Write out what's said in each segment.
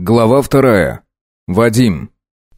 Глава вторая. Вадим.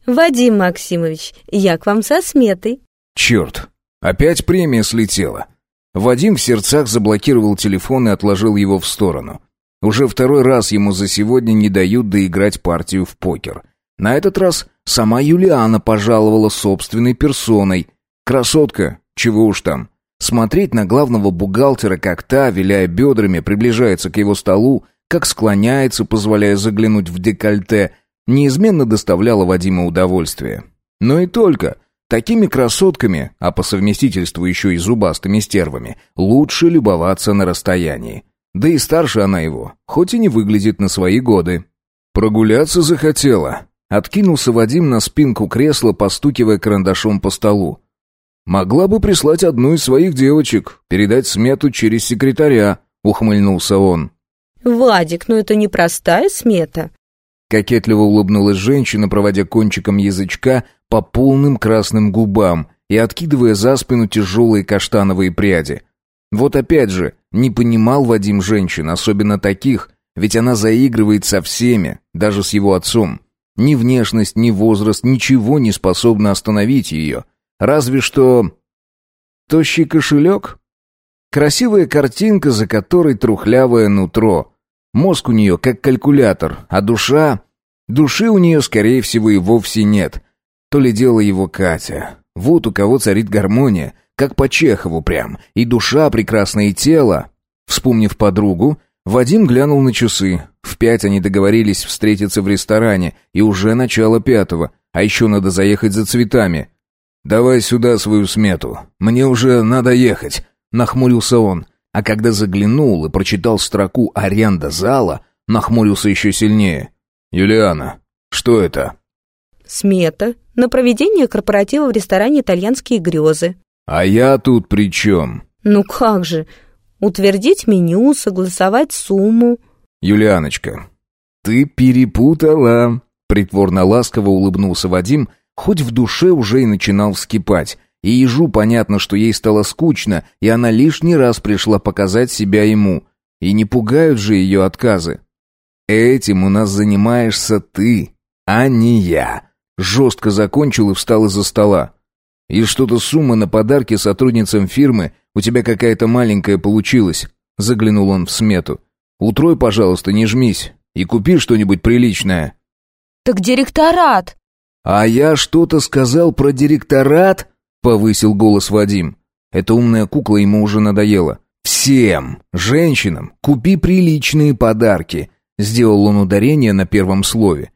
Вадим Максимович, я к вам со сметой. Черт, опять премия слетела. Вадим в сердцах заблокировал телефон и отложил его в сторону. Уже второй раз ему за сегодня не дают доиграть партию в покер. На этот раз сама Юлиана пожаловала собственной персоной. Красотка, чего уж там. Смотреть на главного бухгалтера, как та, виляя бедрами, приближается к его столу, как склоняется, позволяя заглянуть в декольте, неизменно доставляло Вадима удовольствие. Но и только. Такими красотками, а по совместительству еще и зубастыми стервами, лучше любоваться на расстоянии. Да и старше она его, хоть и не выглядит на свои годы. Прогуляться захотела. Откинулся Вадим на спинку кресла, постукивая карандашом по столу. «Могла бы прислать одну из своих девочек, передать смету через секретаря», — ухмыльнулся он. Вадик, ну это не простая смета. Кокетливо улыбнулась женщина, проводя кончиком язычка по полным красным губам и откидывая за спину тяжелые каштановые пряди. Вот опять же, не понимал Вадим женщин, особенно таких, ведь она заигрывает со всеми, даже с его отцом. Ни внешность, ни возраст, ничего не способно остановить ее. Разве что... Тощий кошелек? Красивая картинка, за которой трухлявое нутро. Мозг у нее как калькулятор, а душа... Души у нее, скорее всего, и вовсе нет. То ли дело его Катя. Вот у кого царит гармония, как по Чехову прям. И душа прекрасное, тело. Вспомнив подругу, Вадим глянул на часы. В пять они договорились встретиться в ресторане, и уже начало пятого, а еще надо заехать за цветами. «Давай сюда свою смету, мне уже надо ехать», — нахмурился он. А когда заглянул и прочитал строку «Аренда зала», нахмурился еще сильнее. «Юлиана, что это?» «Смета на проведение корпоратива в ресторане «Итальянские грезы». «А я тут при чем?» «Ну как же, утвердить меню, согласовать сумму». «Юлианочка, ты перепутала», — притворно ласково улыбнулся Вадим, хоть в душе уже и начинал вскипать — и ежу понятно, что ей стало скучно, и она лишний раз пришла показать себя ему. И не пугают же ее отказы. «Этим у нас занимаешься ты, а не я», — жестко закончил и встал из-за стола. «И что-то сумма на подарки сотрудницам фирмы у тебя какая-то маленькая получилась», — заглянул он в смету. «Утрой, пожалуйста, не жмись и купи что-нибудь приличное». «Так директорат!» «А я что-то сказал про директорат?» Повысил голос Вадим. Эта умная кукла ему уже надоела. «Всем, женщинам, купи приличные подарки», сделал он ударение на первом слове.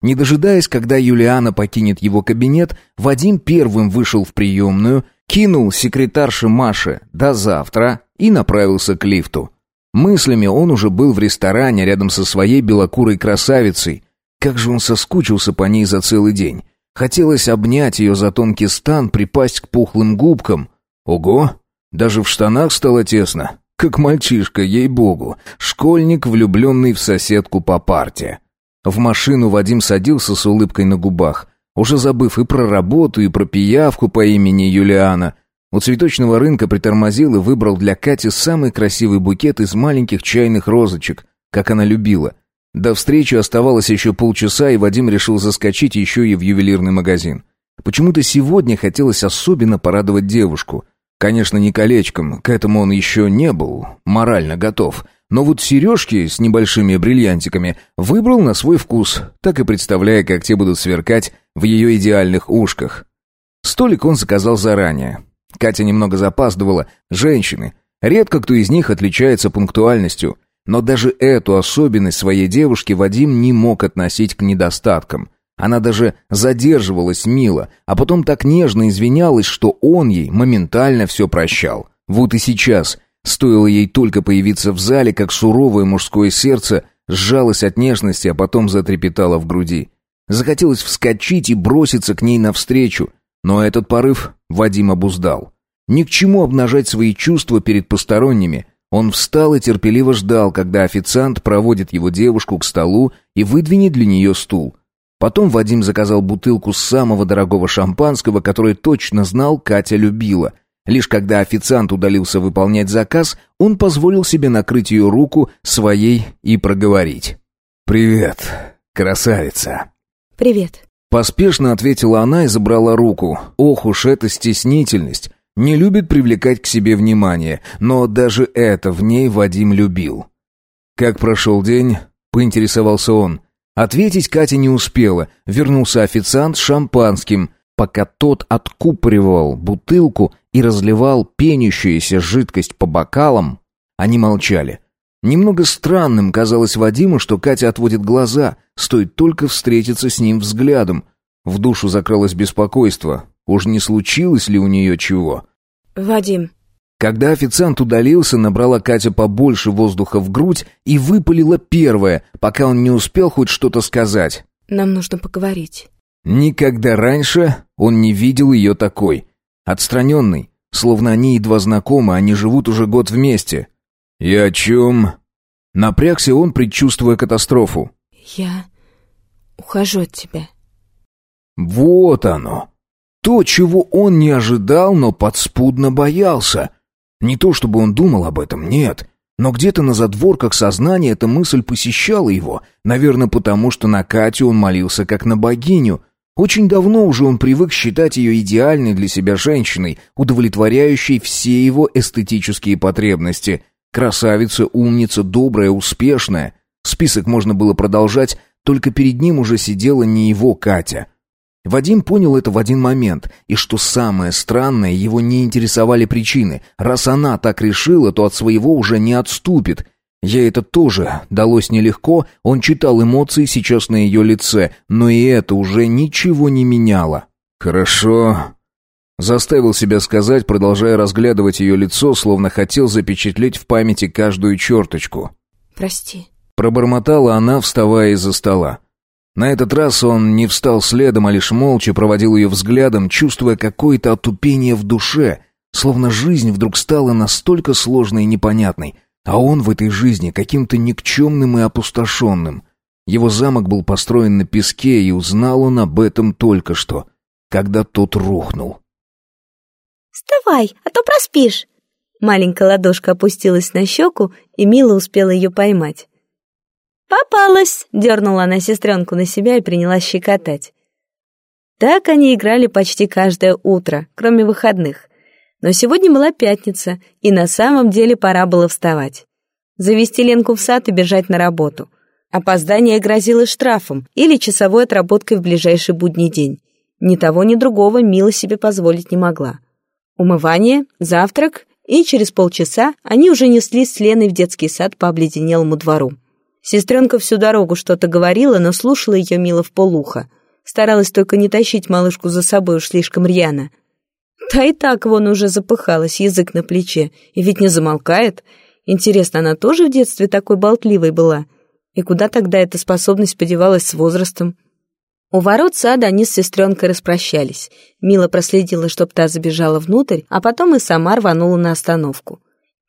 Не дожидаясь, когда Юлиана покинет его кабинет, Вадим первым вышел в приемную, кинул секретарше Маше «до завтра» и направился к лифту. Мыслями он уже был в ресторане рядом со своей белокурой красавицей. Как же он соскучился по ней за целый день. Хотелось обнять ее за тонкий стан, припасть к пухлым губкам. Ого! Даже в штанах стало тесно. Как мальчишка, ей-богу. Школьник, влюбленный в соседку по парте. В машину Вадим садился с улыбкой на губах, уже забыв и про работу, и про пиявку по имени Юлиана. У цветочного рынка притормозил и выбрал для Кати самый красивый букет из маленьких чайных розочек, как она любила — до встречи оставалось еще полчаса, и Вадим решил заскочить еще и в ювелирный магазин. Почему-то сегодня хотелось особенно порадовать девушку. Конечно, не колечком, к этому он еще не был морально готов. Но вот сережки с небольшими бриллиантиками выбрал на свой вкус, так и представляя, как те будут сверкать в ее идеальных ушках. Столик он заказал заранее. Катя немного запаздывала. Женщины. Редко кто из них отличается пунктуальностью – но даже эту особенность своей девушки Вадим не мог относить к недостаткам. Она даже задерживалась мило, а потом так нежно извинялась, что он ей моментально все прощал. Вот и сейчас, стоило ей только появиться в зале, как суровое мужское сердце сжалось от нежности, а потом затрепетало в груди. Захотелось вскочить и броситься к ней навстречу, но этот порыв Вадим обуздал. Ни к чему обнажать свои чувства перед посторонними – он встал и терпеливо ждал, когда официант проводит его девушку к столу и выдвинет для нее стул. Потом Вадим заказал бутылку самого дорогого шампанского, которое точно знал Катя любила. Лишь когда официант удалился выполнять заказ, он позволил себе накрыть ее руку своей и проговорить. «Привет. красавица!» «Привет». Поспешно ответила она и забрала руку. Ох уж эта стеснительность. Не любит привлекать к себе внимание, но даже это в ней Вадим любил. «Как прошел день?» — поинтересовался он. Ответить Катя не успела. Вернулся официант с шампанским. Пока тот откупоривал бутылку и разливал пенящуюся жидкость по бокалам, они молчали. Немного странным казалось Вадиму, что Катя отводит глаза, стоит только встретиться с ним взглядом. В душу закралось беспокойство. Уж не случилось ли у нее чего? «Вадим». Когда официант удалился, набрала Катя побольше воздуха в грудь и выпалила первое, пока он не успел хоть что-то сказать. «Нам нужно поговорить». Никогда раньше он не видел ее такой. Отстраненный, словно они едва знакомы, они живут уже год вместе. «И о чем?» Напрягся он, предчувствуя катастрофу. «Я ухожу от тебя». Вот оно. То, чего он не ожидал, но подспудно боялся. Не то чтобы он думал об этом, нет. Но где-то на задворках сознания эта мысль посещала его, наверное, потому что на Катю он молился как на богиню. Очень давно уже он привык считать ее идеальной для себя женщиной, удовлетворяющей все его эстетические потребности. Красавица, умница, добрая, успешная. Список можно было продолжать, только перед ним уже сидела не его Катя — Вадим понял это в один момент, и что самое странное, его не интересовали причины. Раз она так решила, то от своего уже не отступит. Ей это тоже далось нелегко, он читал эмоции сейчас на ее лице, но и это уже ничего не меняло. «Хорошо», Заставил себя сказать, продолжая разглядывать ее лицо, словно хотел запечатлеть в памяти каждую черточку. «Прости». Пробормотала она, вставая из-за стола. На этот раз он не встал следом, а лишь молча проводил ее взглядом, чувствуя какое-то отупение в душе, словно жизнь вдруг стала настолько сложной и непонятной, а он в этой жизни каким-то никчемным и опустошенным. Его замок был построен на песке, и узнал он об этом только что, когда тот рухнул. «Вставай, а то проспишь!» Маленькая ладошка опустилась на щеку, и Мила успела ее поймать. «Попалась!» — дернула она сестренку на себя и принялась щекотать. Так они играли почти каждое утро, кроме выходных. Но сегодня была пятница, и на самом деле пора было вставать. Завести Ленку в сад и бежать на работу. Опоздание грозило штрафом или часовой отработкой в ближайший будний день. Ни того, ни другого Мила себе позволить не могла. Умывание, завтрак, и через полчаса они уже неслись с Леной в детский сад по обледенелому двору. Сестренка всю дорогу что-то говорила, но слушала ее мило в полухо. Старалась только не тащить малышку за собой уж слишком рьяно. Та и так вон уже запыхалась, язык на плече. И ведь не замолкает. Интересно, она тоже в детстве такой болтливой была? И куда тогда эта способность подевалась с возрастом? У ворот сада они с сестренкой распрощались. Мила проследила, чтоб та забежала внутрь, а потом и сама рванула на остановку.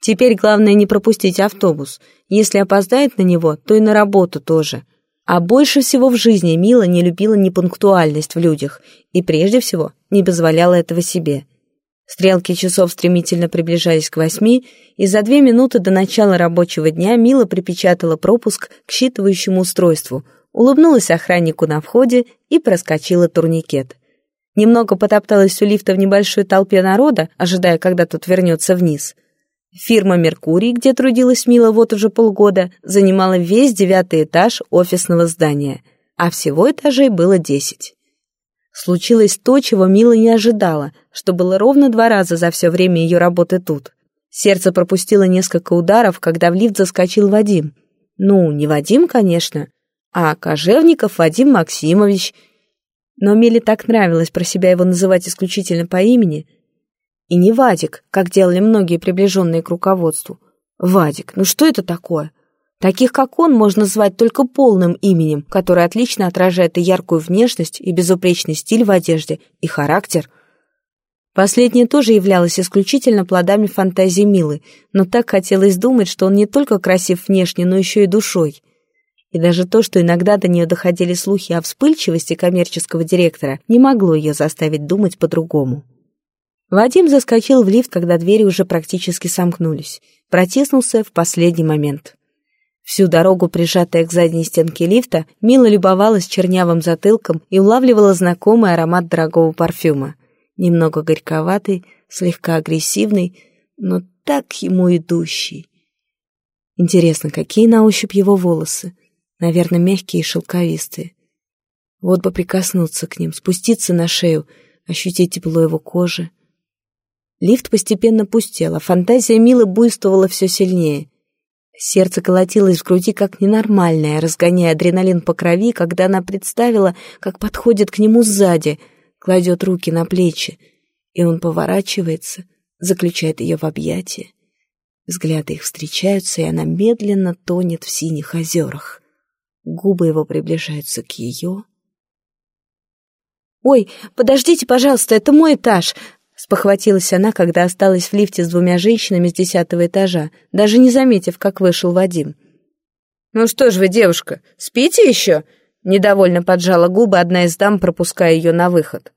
Теперь главное не пропустить автобус. Если опоздает на него, то и на работу тоже. А больше всего в жизни Мила не любила непунктуальность в людях и прежде всего не позволяла этого себе. Стрелки часов стремительно приближались к восьми, и за две минуты до начала рабочего дня Мила припечатала пропуск к считывающему устройству, улыбнулась охраннику на входе и проскочила турникет. Немного потопталась у лифта в небольшой толпе народа, ожидая, когда тот вернется вниз — Фирма «Меркурий», где трудилась Мила вот уже полгода, занимала весь девятый этаж офисного здания, а всего этажей было десять. Случилось то, чего Мила не ожидала, что было ровно два раза за все время ее работы тут. Сердце пропустило несколько ударов, когда в лифт заскочил Вадим. Ну, не Вадим, конечно, а Кожевников Вадим Максимович. Но Миле так нравилось про себя его называть исключительно по имени — и не Вадик, как делали многие приближенные к руководству. Вадик, ну что это такое? Таких, как он, можно звать только полным именем, которое отлично отражает и яркую внешность, и безупречный стиль в одежде, и характер. Последнее тоже являлось исключительно плодами фантазии Милы, но так хотелось думать, что он не только красив внешне, но еще и душой. И даже то, что иногда до нее доходили слухи о вспыльчивости коммерческого директора, не могло ее заставить думать по-другому. Вадим заскочил в лифт, когда двери уже практически сомкнулись. Протиснулся в последний момент. Всю дорогу, прижатая к задней стенке лифта, Мила любовалась чернявым затылком и улавливала знакомый аромат дорогого парфюма. Немного горьковатый, слегка агрессивный, но так ему идущий. Интересно, какие на ощупь его волосы? Наверное, мягкие и шелковистые. Вот бы прикоснуться к ним, спуститься на шею, ощутить тепло его кожи. Лифт постепенно пустел, а фантазия Милы буйствовала все сильнее. Сердце колотилось в груди как ненормальное, разгоняя адреналин по крови, когда она представила, как подходит к нему сзади, кладет руки на плечи, и он поворачивается, заключает ее в объятия. Взгляды их встречаются, и она медленно тонет в синих озерах. Губы его приближаются к ее. «Ой, подождите, пожалуйста, это мой этаж!» Спохватилась она, когда осталась в лифте с двумя женщинами с десятого этажа, даже не заметив, как вышел Вадим. «Ну что ж вы, девушка, спите еще?» Недовольно поджала губы одна из дам, пропуская ее на выход.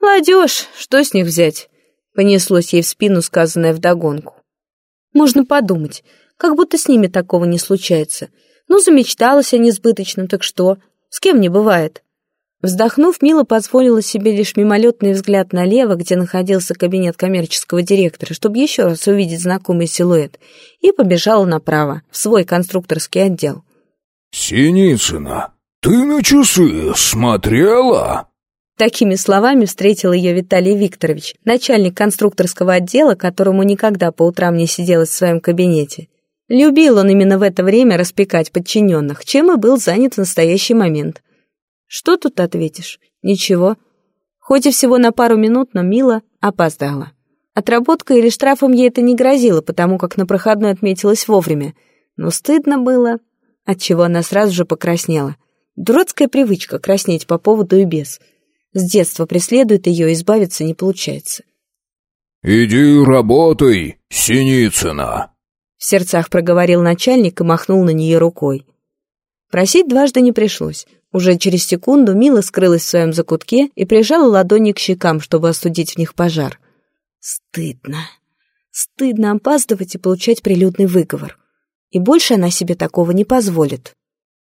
«Молодежь, что с них взять?» Понеслось ей в спину, сказанное вдогонку. «Можно подумать, как будто с ними такого не случается. Ну, замечталась о несбыточном, так что? С кем не бывает?» Вздохнув, Мила позволила себе лишь мимолетный взгляд налево, где находился кабинет коммерческого директора, чтобы еще раз увидеть знакомый силуэт, и побежала направо, в свой конструкторский отдел. «Синицына, ты на часы смотрела?» Такими словами встретил ее Виталий Викторович, начальник конструкторского отдела, которому никогда по утрам не сиделось в своем кабинете. Любил он именно в это время распекать подчиненных, чем и был занят в настоящий момент. Что тут ответишь? Ничего. Хоть и всего на пару минут, но Мила опоздала. Отработкой или штрафом ей это не грозило, потому как на проходной отметилась вовремя. Но стыдно было, отчего она сразу же покраснела. Дурацкая привычка краснеть по поводу и без. С детства преследует ее, избавиться не получается. «Иди работай, Синицына!» В сердцах проговорил начальник и махнул на нее рукой. Просить дважды не пришлось. Уже через секунду Мила скрылась в своем закутке и прижала ладони к щекам, чтобы остудить в них пожар. Стыдно. Стыдно опаздывать и получать прилюдный выговор. И больше она себе такого не позволит.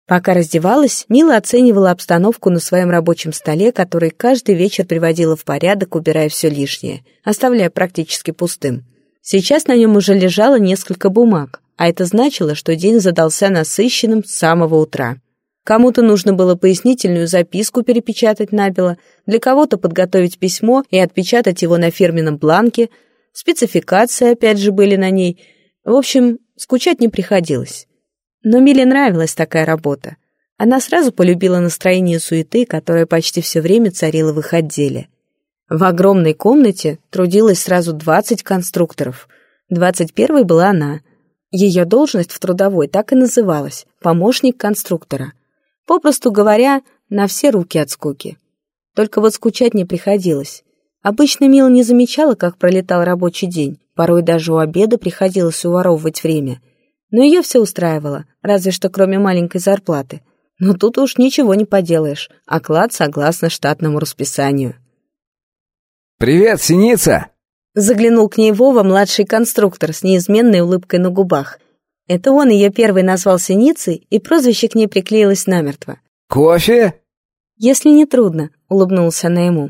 Пока раздевалась, Мила оценивала обстановку на своем рабочем столе, который каждый вечер приводила в порядок, убирая все лишнее, оставляя практически пустым. Сейчас на нем уже лежало несколько бумаг, а это значило, что день задался насыщенным с самого утра. Кому-то нужно было пояснительную записку перепечатать набело, для кого-то подготовить письмо и отпечатать его на фирменном бланке, спецификации опять же были на ней. В общем, скучать не приходилось. Но Миле нравилась такая работа. Она сразу полюбила настроение суеты, которое почти все время царило в их отделе. В огромной комнате трудилось сразу 20 конструкторов. 21-й была она. Ее должность в трудовой так и называлась – помощник конструктора. Попросту говоря, на все руки от скуки. Только вот скучать не приходилось. Обычно Мила не замечала, как пролетал рабочий день. Порой даже у обеда приходилось уворовывать время. Но ее все устраивало, разве что кроме маленькой зарплаты. Но тут уж ничего не поделаешь. Оклад согласно штатному расписанию. «Привет, Синица!» Заглянул к ней Вова, младший конструктор, с неизменной улыбкой на губах. Это он ее первый назвал Синицей, и прозвище к ней приклеилось намертво. «Кофе?» «Если не трудно», — улыбнулся она ему.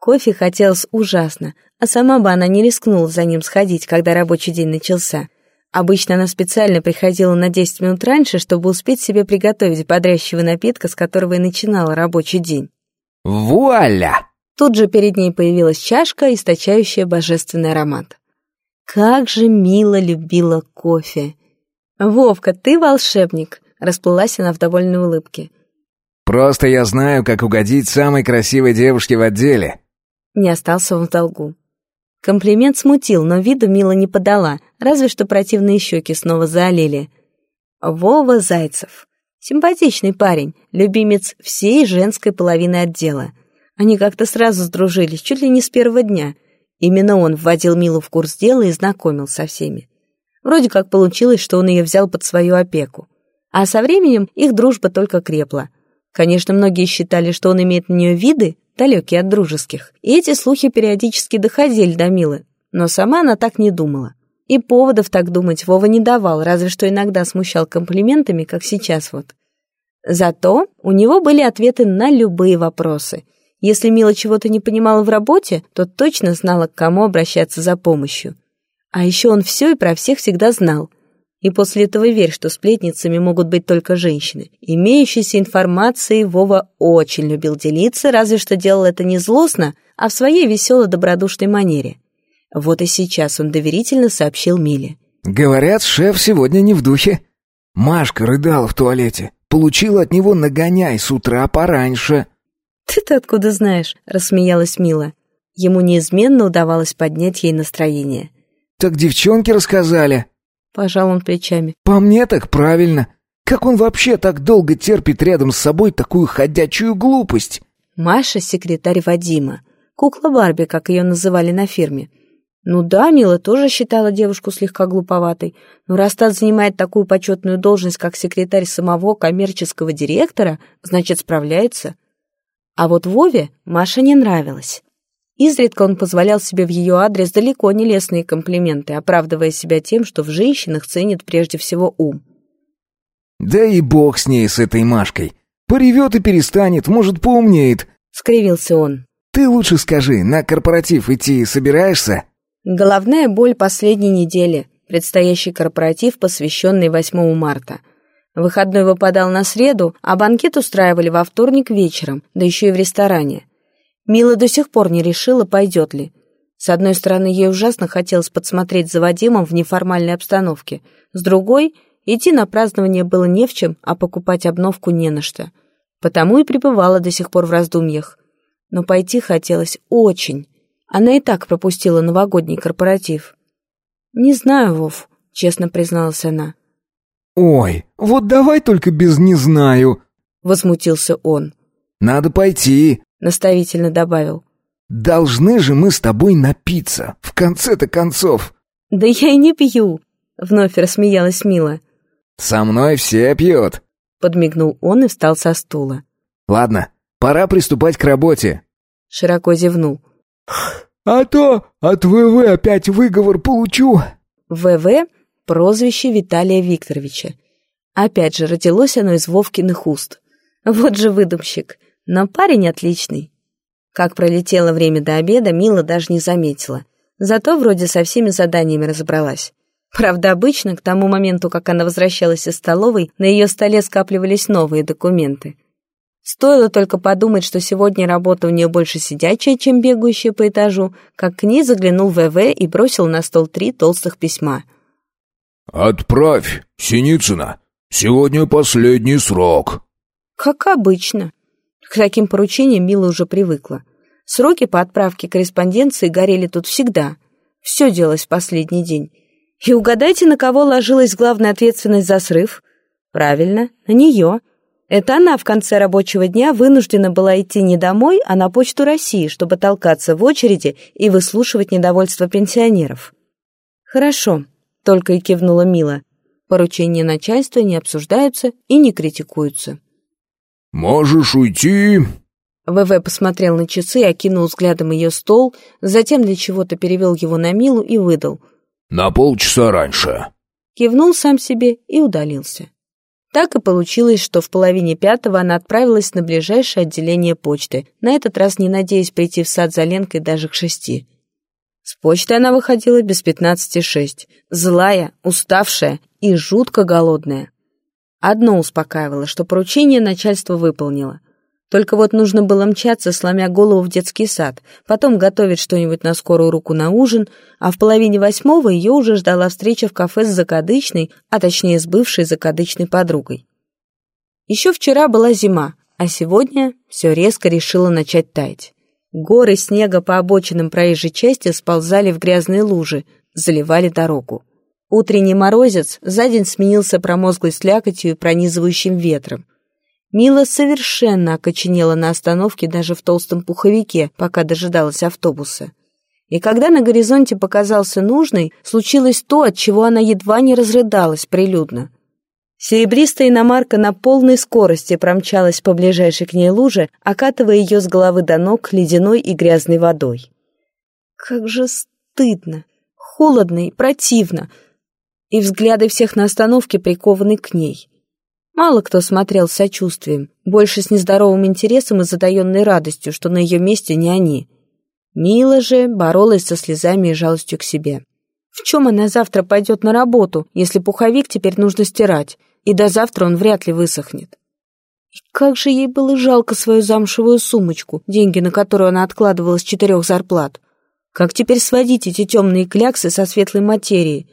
Кофе хотелось ужасно, а сама бы она не рискнула за ним сходить, когда рабочий день начался. Обычно она специально приходила на 10 минут раньше, чтобы успеть себе приготовить бодрящего напитка, с которого и начинала рабочий день. «Вуаля!» Тут же перед ней появилась чашка, источающая божественный аромат. Как же мило любила кофе! «Вовка, ты волшебник!» — расплылась она в довольной улыбке. «Просто я знаю, как угодить самой красивой девушке в отделе». Не остался он в долгу. Комплимент смутил, но виду Мила не подала, разве что противные щеки снова заолели. Вова Зайцев. Симпатичный парень, любимец всей женской половины отдела. Они как-то сразу сдружились, чуть ли не с первого дня. Именно он вводил Милу в курс дела и знакомил со всеми. Вроде как получилось, что он ее взял под свою опеку. А со временем их дружба только крепла. Конечно, многие считали, что он имеет на нее виды, далекие от дружеских, и эти слухи периодически доходили до Милы, но сама она так не думала. И поводов так думать Вова не давал, разве что иногда смущал комплиментами, как сейчас вот. Зато у него были ответы на любые вопросы. Если Мила чего-то не понимала в работе, то точно знала, к кому обращаться за помощью. А еще он все и про всех всегда знал. И после этого верь, что сплетницами могут быть только женщины. Имеющейся информацией Вова очень любил делиться, разве что делал это не злостно, а в своей веселой добродушной манере. Вот и сейчас он доверительно сообщил Миле. «Говорят, шеф сегодня не в духе. Машка рыдала в туалете. Получила от него нагоняй с утра пораньше». «Ты-то откуда знаешь?» — рассмеялась Мила. Ему неизменно удавалось поднять ей настроение. «Так девчонки рассказали». Пожал он плечами. «По мне так правильно. Как он вообще так долго терпит рядом с собой такую ходячую глупость?» Маша — секретарь Вадима. Кукла Барби, как ее называли на фирме. Ну да, Мила тоже считала девушку слегка глуповатой, но раз та занимает такую почетную должность, как секретарь самого коммерческого директора, значит, справляется. А вот Вове Маша не нравилась. Изредка он позволял себе в ее адрес далеко не лестные комплименты, оправдывая себя тем, что в женщинах ценит прежде всего ум. «Да и бог с ней, с этой Машкой. Поревет и перестанет, может, поумнеет», — скривился он. «Ты лучше скажи, на корпоратив идти собираешься?» Головная боль последней недели. Предстоящий корпоратив, посвященный 8 марта. Выходной выпадал на среду, а банкет устраивали во вторник вечером, да еще и в ресторане. Мила до сих пор не решила, пойдет ли. С одной стороны, ей ужасно хотелось подсмотреть за Вадимом в неформальной обстановке. С другой, идти на празднование было не в чем, а покупать обновку не на что. Потому и пребывала до сих пор в раздумьях. Но пойти хотелось очень. Она и так пропустила новогодний корпоратив. «Не знаю, Вов», — честно призналась она. «Ой, вот давай только без «не знаю», — возмутился он. «Надо пойти», — наставительно добавил. «Должны же мы с тобой напиться, в конце-то концов». «Да я и не пью», — вновь рассмеялась Мила. «Со мной все пьют», — подмигнул он и встал со стула. «Ладно, пора приступать к работе». Широко зевнул. «А то от ВВ опять выговор получу». ВВ — прозвище Виталия Викторовича. Опять же, родилось оно из Вовкиных уст. Вот же выдумщик. Но парень отличный. Как пролетело время до обеда, Мила даже не заметила. Зато вроде со всеми заданиями разобралась. Правда, обычно, к тому моменту, как она возвращалась из столовой, на ее столе скапливались новые документы. Стоило только подумать, что сегодня работа у нее больше сидячая, чем бегающая по этажу, как к ней заглянул ВВ и бросил на стол три толстых письма. «Отправь, Синицына. Сегодня последний срок». Как обычно. К таким поручениям Мила уже привыкла. Сроки по отправке корреспонденции горели тут всегда. Все делалось в последний день. И угадайте, на кого ложилась главная ответственность за срыв? Правильно, на нее. Это она в конце рабочего дня вынуждена была идти не домой, а на Почту России, чтобы толкаться в очереди и выслушивать недовольство пенсионеров. «Хорошо», — только и кивнула Мила. Поручения начальства не обсуждаются и не критикуются. «Можешь уйти», ВВ посмотрел на часы окинул взглядом ее стол, затем для чего-то перевел его на Милу и выдал. «На полчаса раньше». Кивнул сам себе и удалился. Так и получилось, что в половине пятого она отправилась на ближайшее отделение почты, на этот раз не надеясь прийти в сад за Ленкой даже к шести. С почты она выходила без пятнадцати шесть, злая, уставшая и жутко голодная. Одно успокаивало, что поручение начальство выполнило. Только вот нужно было мчаться, сломя голову в детский сад, потом готовить что-нибудь на скорую руку на ужин, а в половине восьмого ее уже ждала встреча в кафе с закадычной, а точнее с бывшей закадычной подругой. Еще вчера была зима, а сегодня все резко решило начать таять. Горы снега по обочинам проезжей части сползали в грязные лужи, заливали дорогу. Утренний морозец за день сменился промозглой слякотью и пронизывающим ветром. Мила совершенно окоченела на остановке даже в толстом пуховике, пока дожидалась автобуса. И когда на горизонте показался нужный, случилось то, от чего она едва не разрыдалась прилюдно. Серебристая иномарка на полной скорости промчалась по ближайшей к ней луже, окатывая ее с головы до ног ледяной и грязной водой. Как же стыдно, Холодно и противно. И взгляды всех на остановке прикованы к ней. Мало кто смотрел с сочувствием, больше с нездоровым интересом и затаенной радостью, что на ее месте не они. Мила же боролась со слезами и жалостью к себе. В чем она завтра пойдет на работу, если пуховик теперь нужно стирать, и до завтра он вряд ли высохнет? И как же ей было жалко свою замшевую сумочку, деньги на которую она откладывала с четырех зарплат. Как теперь сводить эти темные кляксы со светлой материей?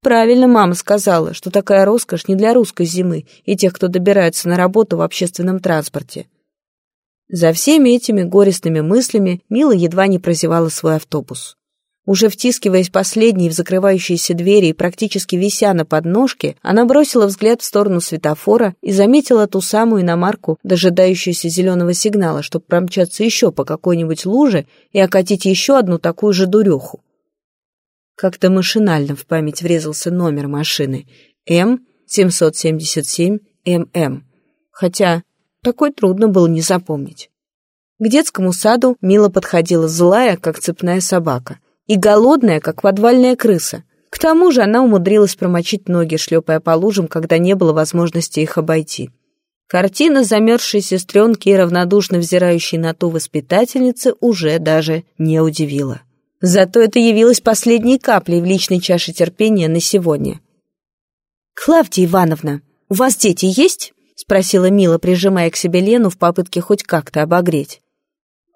Правильно мама сказала, что такая роскошь не для русской зимы и тех, кто добирается на работу в общественном транспорте. За всеми этими горестными мыслями Мила едва не прозевала свой автобус. Уже втискиваясь последней в закрывающиеся двери и практически вися на подножке, она бросила взгляд в сторону светофора и заметила ту самую иномарку, дожидающуюся зеленого сигнала, чтобы промчаться еще по какой-нибудь луже и окатить еще одну такую же дуреху. Как-то машинально в память врезался номер машины М-777-ММ, хотя такой трудно было не запомнить. К детскому саду Мила подходила злая, как цепная собака — и голодная, как подвальная крыса. К тому же она умудрилась промочить ноги, шлепая по лужам, когда не было возможности их обойти. Картина замерзшей сестренки и равнодушно взирающей на ту воспитательницы уже даже не удивила. Зато это явилось последней каплей в личной чаше терпения на сегодня. «Клавдия Ивановна, у вас дети есть?» — спросила Мила, прижимая к себе Лену в попытке хоть как-то обогреть.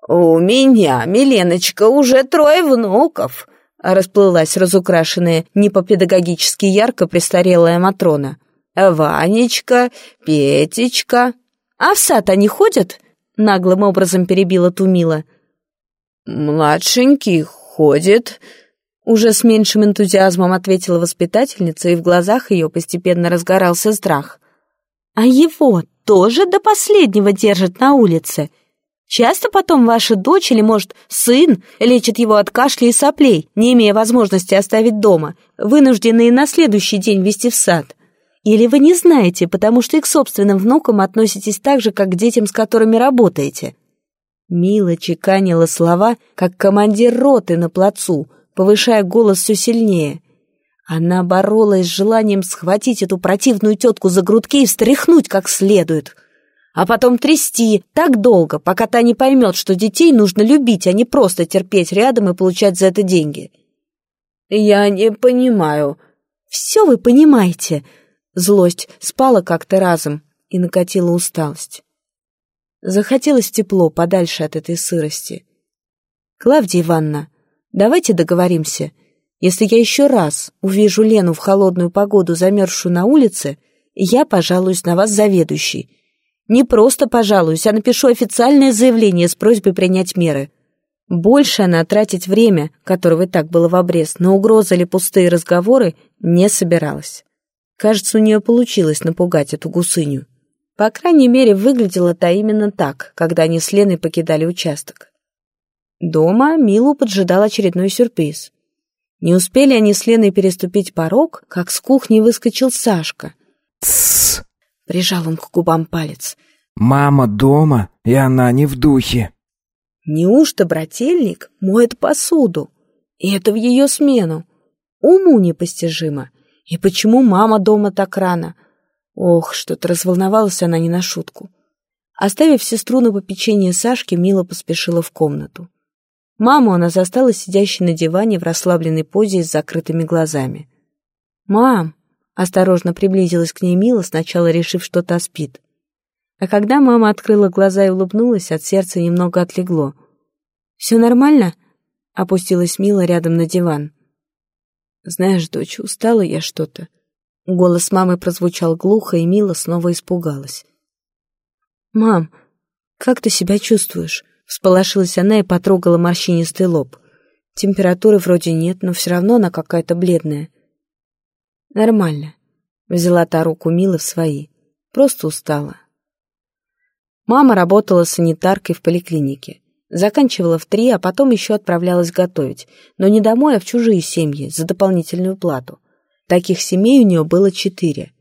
«У меня, Миленочка, уже трое внуков», — расплылась разукрашенная не по-педагогически ярко престарелая Матрона. «Ванечка, Петечка». «А в сад они ходят?» — наглым образом перебила Тумила. «Младшенький ходит», — уже с меньшим энтузиазмом ответила воспитательница, и в глазах ее постепенно разгорался страх. «А его тоже до последнего держат на улице?» Часто потом ваша дочь или, может, сын лечит его от кашля и соплей, не имея возможности оставить дома, вынужденные на следующий день вести в сад. Или вы не знаете, потому что и к собственным внукам относитесь так же, как к детям, с которыми работаете?» Мила чеканила слова, как командир роты на плацу, повышая голос все сильнее. Она боролась с желанием схватить эту противную тетку за грудки и встряхнуть как следует — а потом трясти так долго, пока та не поймет, что детей нужно любить, а не просто терпеть рядом и получать за это деньги. «Я не понимаю». «Все вы понимаете». Злость спала как-то разом и накатила усталость. Захотелось тепло подальше от этой сырости. «Клавдия Ивановна, давайте договоримся. Если я еще раз увижу Лену в холодную погоду, замерзшую на улице, я пожалуюсь на вас заведующий» Не просто пожалуюсь, а напишу официальное заявление с просьбой принять меры. Больше она тратить время, которого и так было в обрез, на угрозы или пустые разговоры не собиралась. Кажется, у нее получилось напугать эту гусыню. По крайней мере, выглядело-то именно так, когда они с Леной покидали участок. Дома Милу поджидал очередной сюрприз. Не успели они с Леной переступить порог, как с кухни выскочил Сашка. «Тссс!» Прижал он к губам палец. «Мама дома, и она не в духе». Неужто брательник моет посуду? И это в ее смену. Уму непостижимо. И почему мама дома так рано? Ох, что-то разволновалась она не на шутку. Оставив сестру на попечение Сашки, Мила поспешила в комнату. Маму она застала сидящей на диване в расслабленной позе с закрытыми глазами. «Мам!» Осторожно приблизилась к ней Мила, сначала решив, что та спит. А когда мама открыла глаза и улыбнулась, от сердца немного отлегло. «Все нормально?» — опустилась Мила рядом на диван. «Знаешь, дочь, устала я что-то». Голос мамы прозвучал глухо, и Мила снова испугалась. «Мам, как ты себя чувствуешь?» — всполошилась она и потрогала морщинистый лоб. Температуры вроде нет, но все равно она какая-то бледная. «Нормально», — взяла та руку Милы в свои. «Просто устала». Мама работала санитаркой в поликлинике. Заканчивала в три, а потом еще отправлялась готовить. Но не домой, а в чужие семьи, за дополнительную плату. Таких семей у нее было четыре.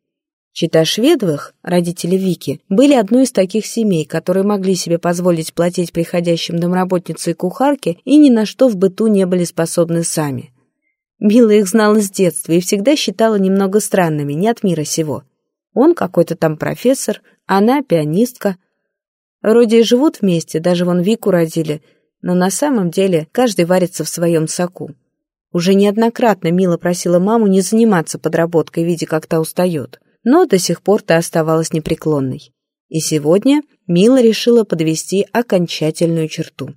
Чита Шведовых, родители Вики, были одной из таких семей, которые могли себе позволить платить приходящим домработнице и кухарке и ни на что в быту не были способны сами. Мила их знала с детства и всегда считала немного странными, не от мира сего. Он какой-то там профессор, она пианистка. Вроде и живут вместе, даже вон Вику родили, но на самом деле каждый варится в своем соку. Уже неоднократно Мила просила маму не заниматься подработкой, видя, как та устает, но до сих пор та оставалась непреклонной. И сегодня Мила решила подвести окончательную черту.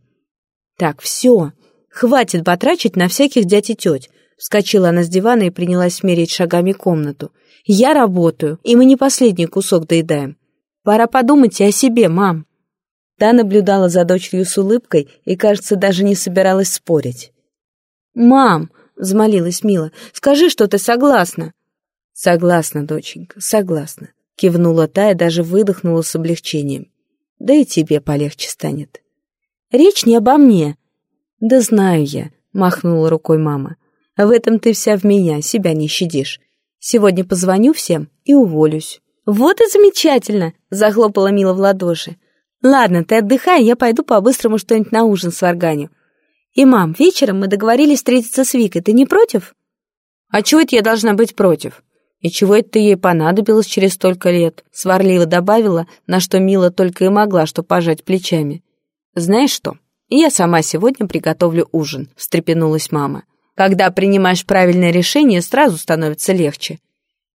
«Так, все, хватит батрачить на всяких дядь и теть», Вскочила она с дивана и принялась мерить шагами комнату. «Я работаю, и мы не последний кусок доедаем. Пора подумать и о себе, мам». Та наблюдала за дочерью с улыбкой и, кажется, даже не собиралась спорить. «Мам!» — взмолилась Мила. «Скажи, что ты согласна!» «Согласна, доченька, согласна», — кивнула та и даже выдохнула с облегчением. «Да и тебе полегче станет». «Речь не обо мне». «Да знаю я», — махнула рукой мама. «В этом ты вся в меня, себя не щадишь. Сегодня позвоню всем и уволюсь». «Вот и замечательно!» — захлопала Мила в ладоши. «Ладно, ты отдыхай, я пойду по-быстрому что-нибудь на ужин сварганю. И, мам, вечером мы договорились встретиться с Викой, ты не против?» «А чего это я должна быть против?» «И чего это ей понадобилось через столько лет?» Сварливо добавила, на что Мила только и могла, что пожать плечами. «Знаешь что, я сама сегодня приготовлю ужин», — встрепенулась мама. «Когда принимаешь правильное решение, сразу становится легче.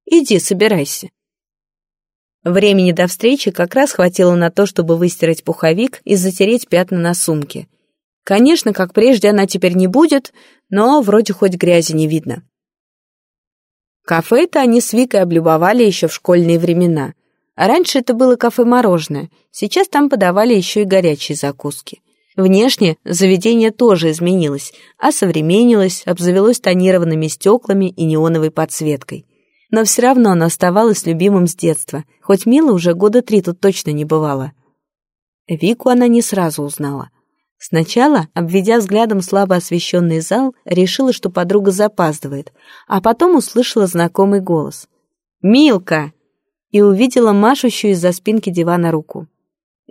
Иди, собирайся». Времени до встречи как раз хватило на то, чтобы выстирать пуховик и затереть пятна на сумке. Конечно, как прежде она теперь не будет, но вроде хоть грязи не видно. Кафе-то они с Викой облюбовали еще в школьные времена. А раньше это было кафе-мороженое, сейчас там подавали еще и горячие закуски. Внешне заведение тоже изменилось, осовременилось, обзавелось тонированными стеклами и неоновой подсветкой но все равно она оставалась любимым с детства, хоть Мила уже года три тут точно не бывала. Вику она не сразу узнала. Сначала, обведя взглядом слабо освещенный зал, решила, что подруга запаздывает, а потом услышала знакомый голос. «Милка!» и увидела машущую из-за спинки дивана руку.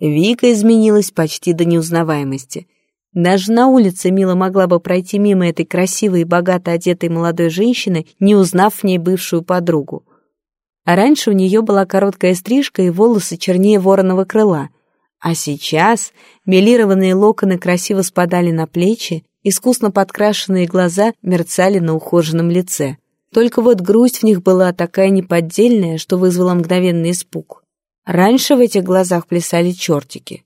Вика изменилась почти до неузнаваемости — даже на улице Мила могла бы пройти мимо этой красивой и богато одетой молодой женщины, не узнав в ней бывшую подругу. А раньше у нее была короткая стрижка и волосы чернее вороного крыла. А сейчас мелированные локоны красиво спадали на плечи, искусно подкрашенные глаза мерцали на ухоженном лице. Только вот грусть в них была такая неподдельная, что вызвала мгновенный испуг. Раньше в этих глазах плясали чертики.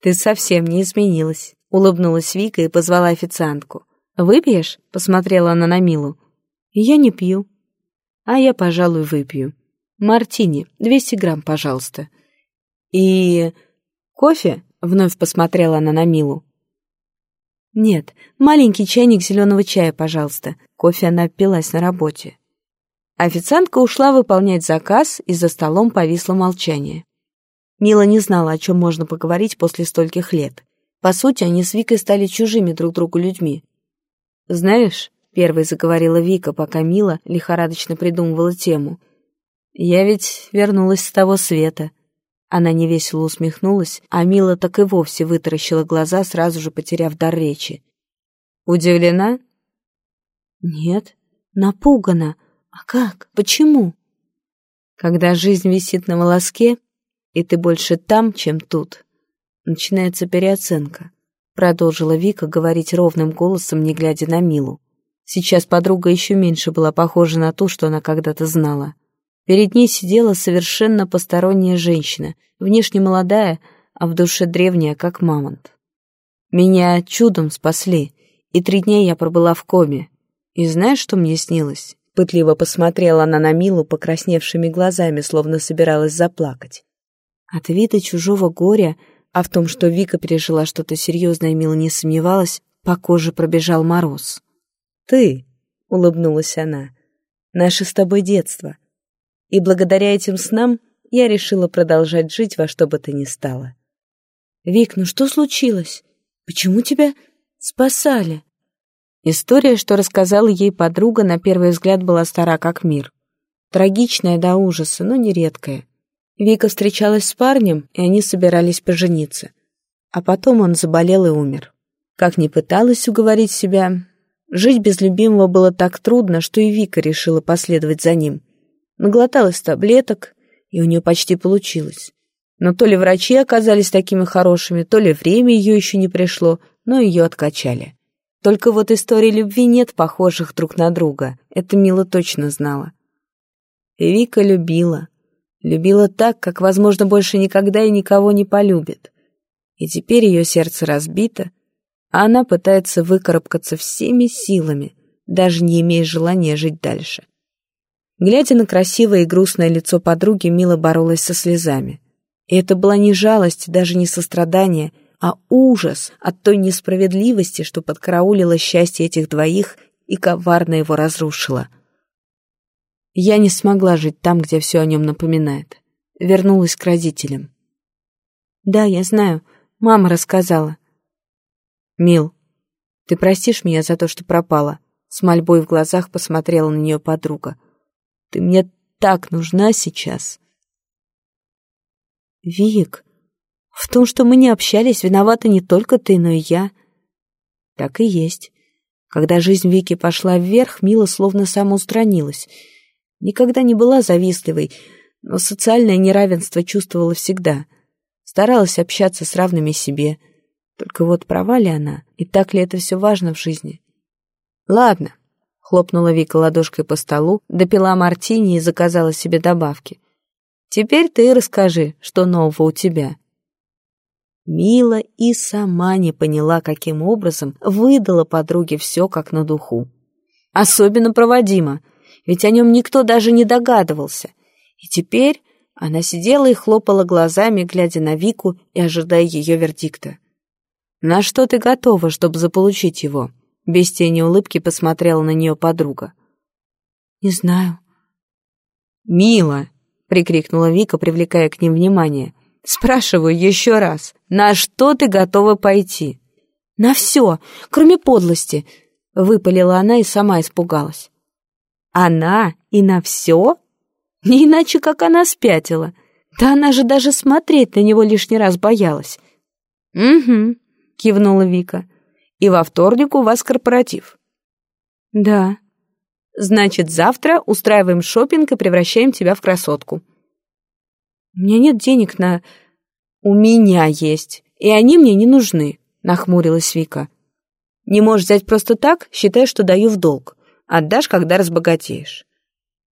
«Ты совсем не изменилась», Улыбнулась Вика и позвала официантку. «Выпьешь?» — посмотрела она на Милу. «Я не пью». «А я, пожалуй, выпью. Мартини, 200 грамм, пожалуйста». «И... кофе?» — вновь посмотрела она на Милу. «Нет, маленький чайник зеленого чая, пожалуйста». Кофе она пилась на работе. Официантка ушла выполнять заказ, и за столом повисло молчание. Мила не знала, о чем можно поговорить после стольких лет. По сути, они с Викой стали чужими друг другу людьми. «Знаешь», — первой заговорила Вика, пока Мила лихорадочно придумывала тему, «я ведь вернулась с того света». Она невесело усмехнулась, а Мила так и вовсе вытаращила глаза, сразу же потеряв дар речи. «Удивлена?» «Нет, напугана. А как? Почему?» «Когда жизнь висит на волоске, и ты больше там, чем тут», Начинается переоценка. Продолжила Вика говорить ровным голосом, не глядя на Милу. Сейчас подруга еще меньше была похожа на ту, что она когда-то знала. Перед ней сидела совершенно посторонняя женщина, внешне молодая, а в душе древняя, как мамонт. Меня чудом спасли, и три дня я пробыла в коме. И знаешь, что мне снилось? Пытливо посмотрела она на Милу покрасневшими глазами, словно собиралась заплакать. От вида чужого горя а в том, что Вика пережила что-то серьезное, Мила не сомневалась, по коже пробежал мороз. «Ты», — улыбнулась она, — «наше с тобой детство. И благодаря этим снам я решила продолжать жить во что бы то ни стало». «Вик, ну что случилось? Почему тебя спасали?» История, что рассказала ей подруга, на первый взгляд была стара как мир. Трагичная до ужаса, но нередкая. Вика встречалась с парнем, и они собирались пожениться. А потом он заболел и умер. Как ни пыталась уговорить себя, Жить без любимого было так трудно, что и Вика решила последовать за ним. Наглоталась таблеток, и у нее почти получилось. Но то ли врачи оказались такими хорошими, то ли время ее еще не пришло, но ее откачали. Только вот истории любви нет похожих друг на друга, это Мила точно знала. Вика любила. Любила так, как, возможно, больше никогда и никого не полюбит. И теперь ее сердце разбито, а она пытается выкарабкаться всеми силами, даже не имея желания жить дальше. Глядя на красивое и грустное лицо подруги, Мила боролась со слезами. И это была не жалость, даже не сострадание, а ужас от той несправедливости, что подкараулило счастье этих двоих и коварно его разрушила. Я не смогла жить там, где все о нем напоминает. Вернулась к родителям. Да, я знаю, мама рассказала. Мил, ты простишь меня за то, что пропала? С мольбой в глазах посмотрела на нее подруга. Ты мне так нужна сейчас. Вик, в том, что мы не общались, виновата не только ты, но и я. Так и есть. Когда жизнь Вики пошла вверх, Мила словно самоустранилась. Никогда не была завистливой, но социальное неравенство чувствовала всегда. Старалась общаться с равными себе. Только вот права ли она, и так ли это все важно в жизни? Ладно, хлопнула Вика ладошкой по столу, допила мартини и заказала себе добавки. Теперь ты расскажи, что нового у тебя». Мила и сама не поняла, каким образом выдала подруге все как на духу. Особенно про Вадима, ведь о нем никто даже не догадывался. И теперь она сидела и хлопала глазами, глядя на Вику и ожидая ее вердикта. «На что ты готова, чтобы заполучить его?» Без тени улыбки посмотрела на нее подруга. «Не знаю». «Мила!» прикрикнула Вика, привлекая к ним внимание. «Спрашиваю еще раз, на что ты готова пойти?» «На все, кроме подлости», — выпалила она и сама испугалась. «Она и на все?» Не иначе, как она спятила. Да она же даже смотреть на него лишний раз боялась. «Угу», — кивнула Вика. «И во вторник у вас корпоратив». «Да», Значит, завтра устраиваем шопинг и превращаем тебя в красотку. У меня нет денег на... У меня есть, и они мне не нужны, нахмурилась Вика. Не можешь взять просто так, считай, что даю в долг. Отдашь, когда разбогатеешь.